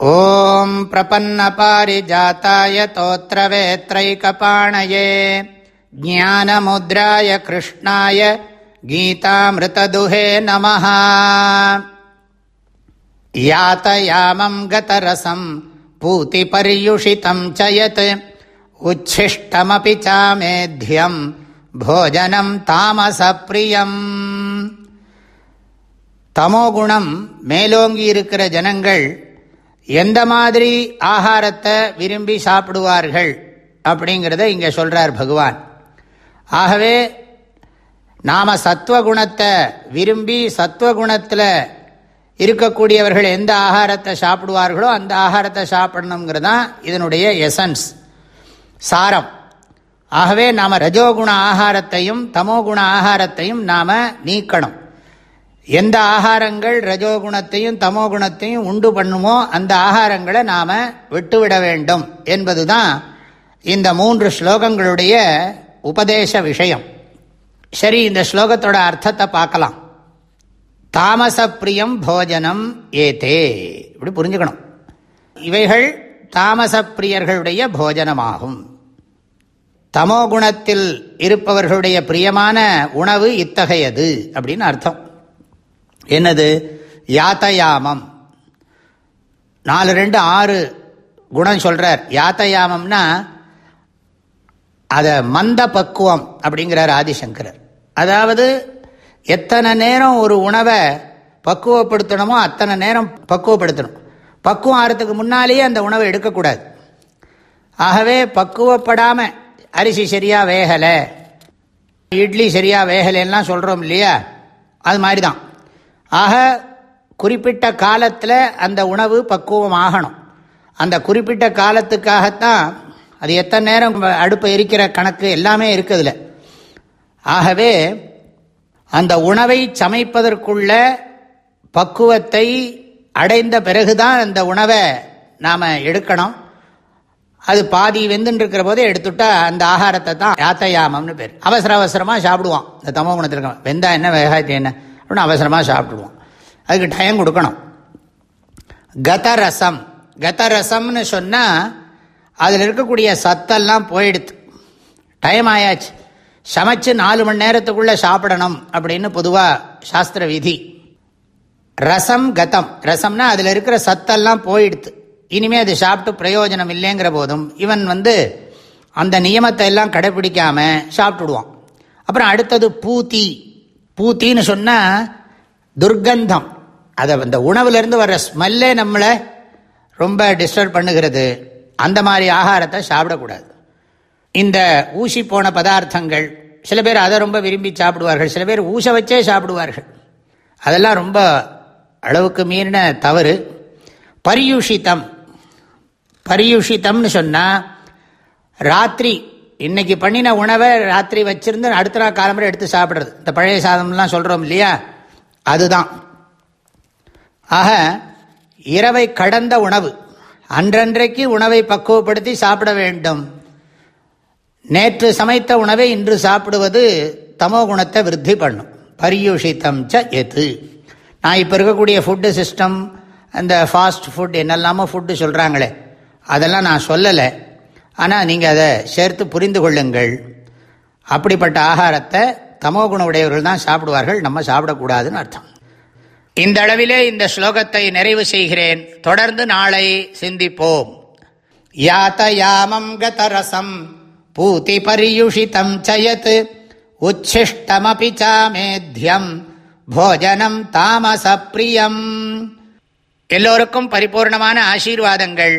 ॐ प्रपन्नपारिजाताय तोत्रवेत्रैकपाणये ज्ञानमुद्राय कृष्णाय गीतामृतदुहे नमः यातयामम् गतरसम् पूतिपर्युषितम् च यत् उच्छिष्टमपि चामेध्यम् भोजनम् तामसप्रियम् தமோகுணம் மேலோங்கி இருக்கிற ஜனங்கள் எந்த மாதிரி ஆகாரத்தை விரும்பி சாப்பிடுவார்கள் அப்படிங்கிறத இங்கே சொல்கிறார் பகவான். ஆகவே நாம் சத்வகுணத்தை விரும்பி சத்வகுணத்தில் இருக்கக்கூடியவர்கள் எந்த ஆகாரத்தை சாப்பிடுவார்களோ அந்த ஆகாரத்தை சாப்பிடணுங்கிறது தான் இதனுடைய எசன்ஸ் சாரம். ஆகவே நாம் ரஜோகுண ஆகாரத்தையும் தமோகுண ஆகாரத்தையும் நாம் நீக்கணும். எந்த ஆகாரங்கள் ரஜோகுணத்தையும் தமோகுணத்தையும் உண்டு பண்ணுமோ அந்த ஆகாரங்களை நாம் விட்டுவிட வேண்டும் என்பதுதான் இந்த மூன்று ஸ்லோகங்களுடைய உபதேச விஷயம். சரி இந்த ஸ்லோகத்தோட அர்த்தத்தை பார்க்கலாம். தாமச பிரியம் போஜனம் ஏதே. இப்படி புரிஞ்சுக்கணும். இவைகள் தாமச பிரியர்களுடைய போஜனமாகும். தமோகுணத்தில் இருப்பவர்களுடைய பிரியமான உணவு இத்தகையது அப்படின்னு அர்த்தம். என்னது? யாத்தயாமம். நாலு ரெண்டு ஆறு குணம் சொல்கிறார் யாத்தயாமம்னா அதை மந்த பக்குவம் அப்படிங்கிறார் ஆதிசங்கரர். அதாவது எத்தனை நேரம் ஒரு உணவை பக்குவப்படுத்தணுமோ அத்தனை நேரம் பக்குவப்படுத்தணும். பக்குவம் ஆகிறதுக்கு முன்னாலேயே அந்த உணவை எடுக்கக்கூடாது. ஆகவே பக்குவப்படாமல் அரிசி சரியாக வேகலை இட்லி சரியாக வேகலைன்னா சொல்கிறோம் இல்லையா? அது மாதிரி தான் ஆக குறிப்பிட்ட காலத்தில் அந்த உணவு பக்குவம் ஆகணும். அந்த குறிப்பிட்ட காலத்துக்காகத்தான் அது எத்தனை நேரம் அடுப்பை எரிக்கிற கணக்கு எல்லாமே இருக்குதுல. ஆகவே அந்த உணவை சமைப்பதற்குள்ள பக்குவத்தை அடைந்த பிறகுதான் அந்த உணவை நாம் எடுக்கணும். அது பாதி வெந்துன்னு இருக்கிற போதே எடுத்துட்டா அந்த ஆகாரத்தை தான் யாத்தயாமம்னு பேர். அவசர அவசரமாக சாப்பிடுவான். இந்த தமோ குணத்தில் வெந்தா என்ன வேகாயத்தை என்ன? அப்படின்னு அவசரமாக சாப்பிடுவோம் அதுக்கு டைம் கொடுக்கணும். கதரசம். கதரசம்னு சொன்னால் அதில் இருக்கக்கூடிய சத்தெல்லாம் போயிடுது. டைம் ஆயாச்சு. சமைச்சு நாலு மணி நேரத்துக்குள்ளே சாப்பிடணும் அப்படின்னு பொதுவாக சாஸ்திர விதி. ரசம் கதம். ரசம்னா அதில் இருக்கிற சத்தெல்லாம் போயிடுது. இனிமேல் அது சாப்பிட்டு பிரயோஜனம் இல்லைங்கிற போதும் இவன் வந்து அந்த நியமத்தை எல்லாம் கடைபிடிக்காமல் சாப்பிட்டுடுவான். அப்புறம் அடுத்தது பூத்தி. பூத்தின்னு சொன்னால் துர்கந்தம் அதை அந்த உணவுலேருந்து வர்ற ஸ்மெல்லே நம்மளை ரொம்ப டிஸ்டர்ப் பண்ணுகிறது. அந்த மாதிரி ஆகாரத்தை சாப்பிடக்கூடாது. இந்த ஊசி போன பதார்த்தங்கள் சில பேர் அதை ரொம்ப விரும்பி சாப்பிடுவார்கள் சில பேர் ஊச வச்சே சாப்பிடுவார்கள். அதெல்லாம் ரொம்ப அளவுக்கு மீறின தவறு. பரியூஷித்தம். பரியூஷித்தம்னு சொன்னால் ராத்திரி இன்னைக்கு பண்ணின உணவை ராத்திரி வச்சிருந்து அடுத்த நாள் காலம்பரை எடுத்து சாப்பிட்றது. இந்த பழைய சாதம்லாம் சொல்கிறோம் இல்லையா? அதுதான். ஆக இரவை கடந்த உணவு. அன்றன்றைக்கு உணவை பக்குவப்படுத்தி சாப்பிட வேண்டும். நேற்று சமைத்த உணவை இன்று சாப்பிடுவது தமோ குணத்தை விருத்தி பண்ணும். பரியூஷித்தம் ச எது. நான் இப்போ இருக்கக்கூடிய ஃபுட்டு சிஸ்டம் அந்த ஃபாஸ்ட் ஃபுட் என்னெல்லாமோ ஃபுட்டு சொல்கிறாங்களே அதெல்லாம் நான் சொல்லலை. ஆனால் நீங்கள் அதை சேர்த்து புரிந்து கொள்ளுங்கள். அப்படிப்பட்ட ஆகாரத்தை தமோகுண உடையவர்கள் தான் சாப்பிடுவார்கள் நம்ம சாப்பிடக்கூடாதுன்னு அர்த்தம். இந்த அளவிலே இந்த ஸ்லோகத்தை நிறைவு செய்கிறேன். தொடர்ந்து நாளை சிந்திப்போம். யாத்தயாமம் கதரசம் பூதி பரியுஷிதம் சயத் உச்சிஷ்டமபி சாமேத்யம் போஜனம் தாமச பிரியம். எல்லோருக்கும் பரிபூர்ணமான ஆசீர்வாதங்கள்.